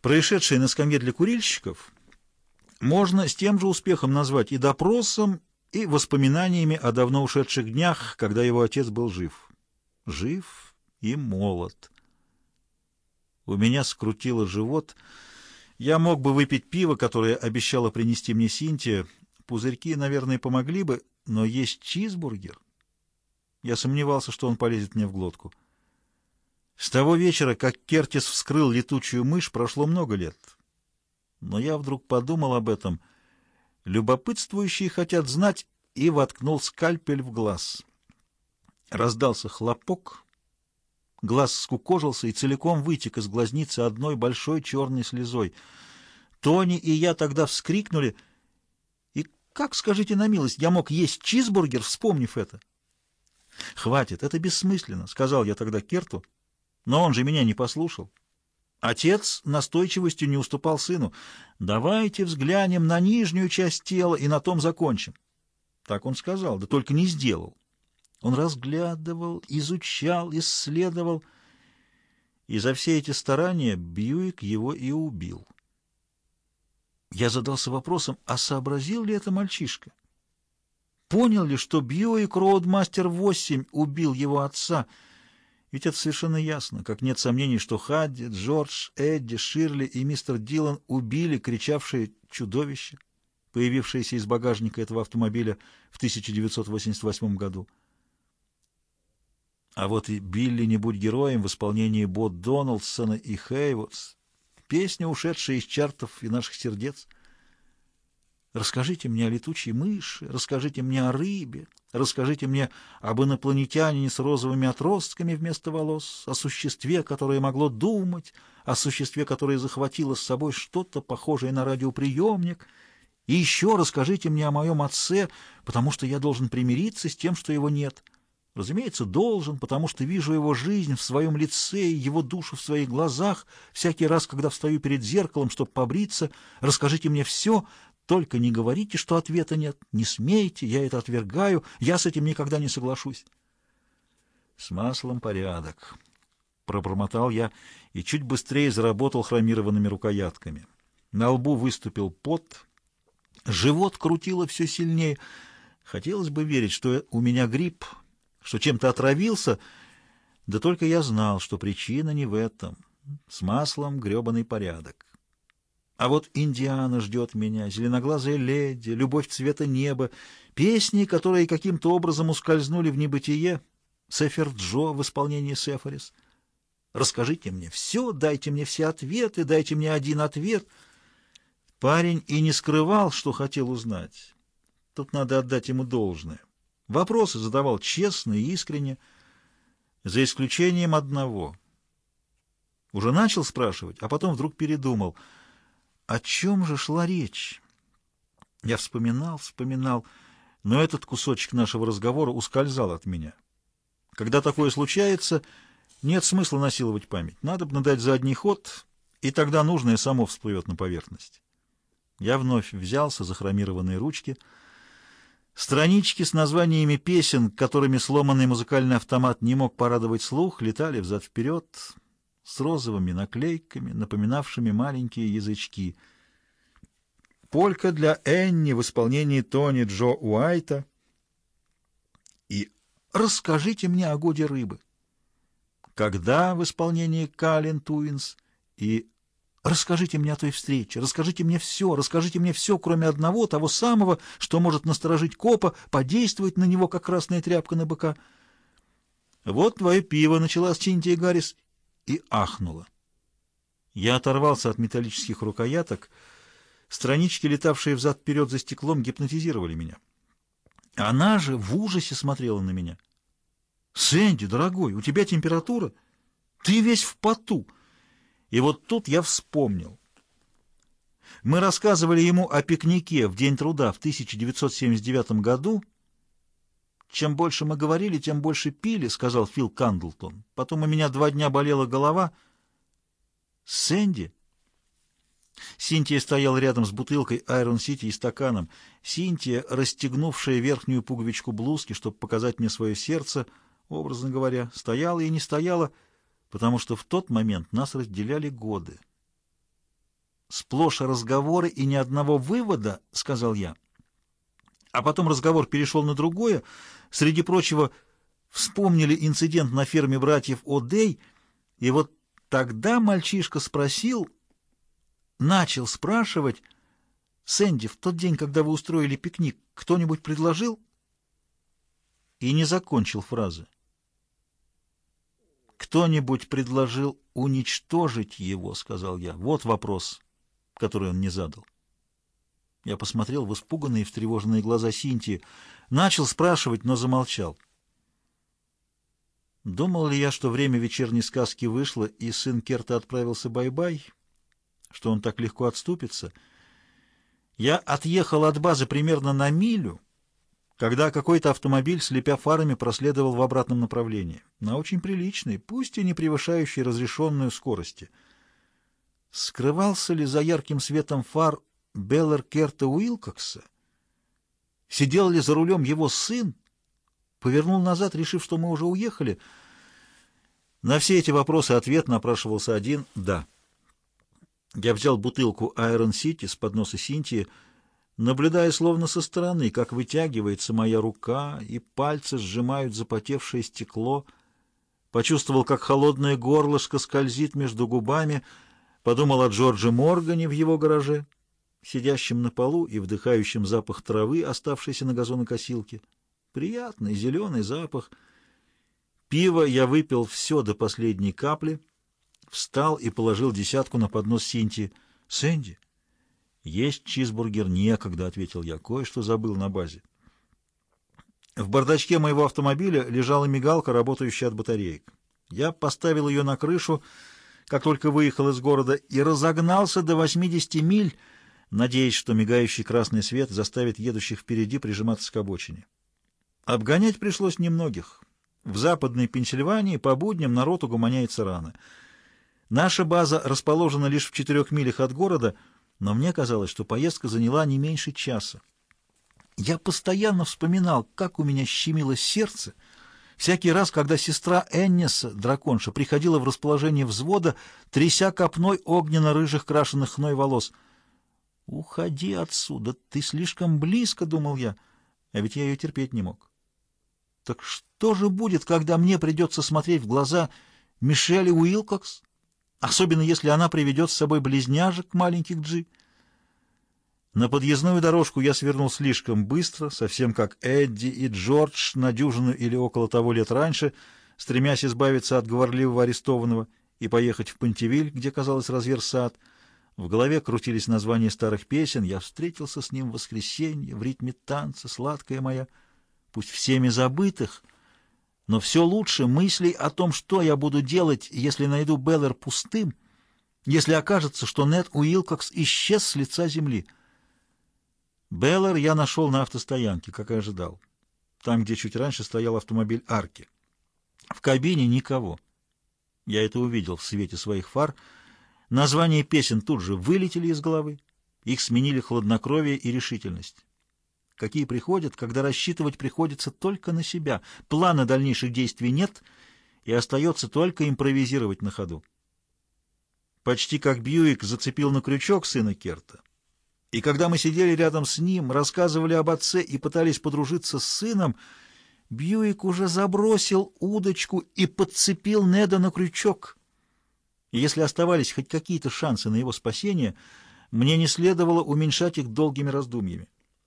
Происшедшее на скамье для курильщиков можно с тем же успехом назвать и допросом, и воспоминаниями о давно ушедших днях, когда его отец был жив. Жив и молод. У меня скрутило живот. Я мог бы выпить пиво, которое обещала принести мне Синтия. Пузырьки, наверное, помогли бы, но есть чизбургер. Я сомневался, что он полезет мне в глотку. С того вечера, как Кертис вскрыл летучую мышь, прошло много лет. Но я вдруг подумал об этом. Любопытствующие хотят знать, и воткнул скальпель в глаз. Раздался хлопок. Глаз скукожился и целиком вытек из глазницы одной большой черной слезой. Тони и я тогда вскрикнули. И как, скажите на милость, я мог есть чизбургер, вспомнив это? «Хватит, это бессмысленно», — сказал я тогда Керту. Но он же меня не послушал. Отец настойчивостью не уступал сыну. «Давайте взглянем на нижнюю часть тела и на том закончим». Так он сказал, да только не сделал. Он разглядывал, изучал, исследовал. И за все эти старания Бьюик его и убил. Я задался вопросом, а сообразил ли это мальчишка? Понял ли, что Бьюик Роудмастер 8 убил его отца — ведь это совершенно ясно, как нет сомнений, что Хадди, Джордж, Эдди, Ширли и мистер Дилан убили кричавшее чудовище, появившееся из багажника этого автомобиля в 1988 году. А вот и «Билли, не будь героем» в исполнении Бот Доналдсона и Хейвудс, песня, ушедшая из чартов и наших сердец — Расскажите мне о летучей мыши, расскажите мне о рыбе, расскажите мне об инопланетянине с розовыми отростками вместо волос, о существе, которое могло думать, о существе, которое захватило с собой что-то похожее на радиоприемник. И еще расскажите мне о моем отце, потому что я должен примириться с тем, что его нет. Разумеется, должен, потому что вижу его жизнь в своем лице и его душу в своих глазах всякий раз, когда встаю перед зеркалом, чтобы побриться. Расскажите мне все, только не говорите, что ответа нет, не смейте, я это отвергаю, я с этим никогда не соглашусь. С маслом порядок. Пробормотал я и чуть быстрее заработал хромированными рукоятками. На лбу выступил пот, живот крутило все сильнее. Хотелось бы верить, что у меня грипп, что чем-то отравился, да только я знал, что причина не в этом. С маслом гребаный порядок. А вот Индиана ждет меня, зеленоглазая леди, любовь цвета неба, песни, которые каким-то образом ускользнули в небытие, Сефер Джо в исполнении Сефарис. Расскажите мне все, дайте мне все ответы, дайте мне один ответ. Парень и не скрывал, что хотел узнать. Тут надо отдать ему должное. Вопросы задавал честно и искренне, за исключением одного. Уже начал спрашивать, а потом вдруг передумал — о чем же шла речь? Я вспоминал, вспоминал, но этот кусочек нашего разговора ускользал от меня. Когда такое случается, нет смысла насиловать память. Надо бы надать задний ход, и тогда нужное само всплывет на поверхность. Я вновь взялся за хромированные ручки. Странички с названиями песен, которыми сломанный музыкальный автомат не мог порадовать слух, летали взад-вперед с розовыми наклейками, напоминавшими маленькие язычки. Полька для Энни в исполнении Тони Джо Уайта. И «Расскажите мне о годе рыбы». Когда в исполнении Калин Туинс и «Расскажите мне о той встрече, расскажите мне все, расскажите мне все, кроме одного, того самого, что может насторожить копа, подействовать на него, как красная тряпка на быка». «Вот твое пиво», — начала Синтия Гаррис, и ахнула. Я оторвался от металлических рукояток. Странички, летавшие взад-вперед за стеклом, гипнотизировали меня. Она же в ужасе смотрела на меня. «Сэнди, дорогой, у тебя температура? Ты весь в поту!» И вот тут я вспомнил. Мы рассказывали ему о пикнике в День труда в 1979 году, «Чем больше мы говорили, тем больше пили», — сказал Фил Кандлтон. «Потом у меня два дня болела голова». «Сэнди?» Синтия стояла рядом с бутылкой Айрон Сити и стаканом. Синтия, расстегнувшая верхнюю пуговичку блузки, чтобы показать мне свое сердце, образно говоря, стояла и не стояла, потому что в тот момент нас разделяли годы. Сплошь разговоры и ни одного вывода, — сказал я. А потом разговор перешел на другое. Среди прочего, вспомнили инцидент на ферме братьев О'Дей, и вот тогда мальчишка спросил, начал спрашивать, «Сэнди, в тот день, когда вы устроили пикник, кто-нибудь предложил?» И не закончил фразы. «Кто-нибудь предложил уничтожить его?» — сказал я. «Вот вопрос, который он не задал». Я посмотрел в испуганные и встревоженные глаза Синтии. Начал спрашивать, но замолчал. Думал ли я, что время вечерней сказки вышло, и сын Керта отправился бай-бай, что он так легко отступится? Я отъехал от базы примерно на милю, когда какой-то автомобиль, слепя фарами, проследовал в обратном направлении, на очень приличной, пусть и не превышающей разрешенную скорости. Скрывался ли за ярким светом фар Беллар Керта Уилкокса? Сидел ли за рулем его сын? Повернул назад, решив, что мы уже уехали. На все эти вопросы ответ напрашивался один «да». Я взял бутылку Iron City с подноса Синтии, наблюдая словно со стороны, как вытягивается моя рука, и пальцы сжимают запотевшее стекло. Почувствовал, как холодное горлышко скользит между губами, подумал о Джордже Моргане в его гараже — сидящим на полу и вдыхающим запах травы, оставшейся на газонокосилке. Приятный зеленый запах. Пиво я выпил все до последней капли, встал и положил десятку на поднос Синти. «Сэнди?» «Есть чизбургер некогда», — ответил я. «Кое-что забыл на базе». В бардачке моего автомобиля лежала мигалка, работающая от батареек. Я поставил ее на крышу, как только выехал из города, и разогнался до 80 миль, надеясь, что мигающий красный свет заставит едущих впереди прижиматься к обочине. Обгонять пришлось немногих. В западной Пенсильвании по будням народ угомоняется рано. Наша база расположена лишь в четырех милях от города, но мне казалось, что поездка заняла не меньше часа. Я постоянно вспоминал, как у меня щемило сердце, всякий раз, когда сестра Энниса, драконша, приходила в расположение взвода, тряся копной огненно-рыжих крашеных хной волос — «Уходи отсюда, ты слишком близко», — думал я, а ведь я ее терпеть не мог. Так что же будет, когда мне придется смотреть в глаза Мишели Уилкокс, особенно если она приведет с собой близняжек маленьких Джи? На подъездную дорожку я свернул слишком быстро, совсем как Эдди и Джордж на дюжину или около того лет раньше, стремясь избавиться от говорливого арестованного и поехать в Пантевиль, где, казалось, разверз сад — в голове крутились названия старых песен. Я встретился с ним в воскресенье, в ритме танца, сладкая моя, пусть всеми забытых, но все лучше мыслей о том, что я буду делать, если найду Беллер пустым, если окажется, что Нед Уилкокс исчез с лица земли. Беллер я нашел на автостоянке, как и ожидал, там, где чуть раньше стоял автомобиль Арки. В кабине никого. Я это увидел в свете своих фар — Названия песен тут же вылетели из головы, их сменили хладнокровие и решительность. Какие приходят, когда рассчитывать приходится только на себя, плана дальнейших действий нет, и остается только импровизировать на ходу. Почти как Бьюик зацепил на крючок сына Керта. И когда мы сидели рядом с ним, рассказывали об отце и пытались подружиться с сыном, Бьюик уже забросил удочку и подцепил Неда на крючок — и если оставались хоть какие-то шансы на его спасение, мне не следовало уменьшать их долгими раздумьями.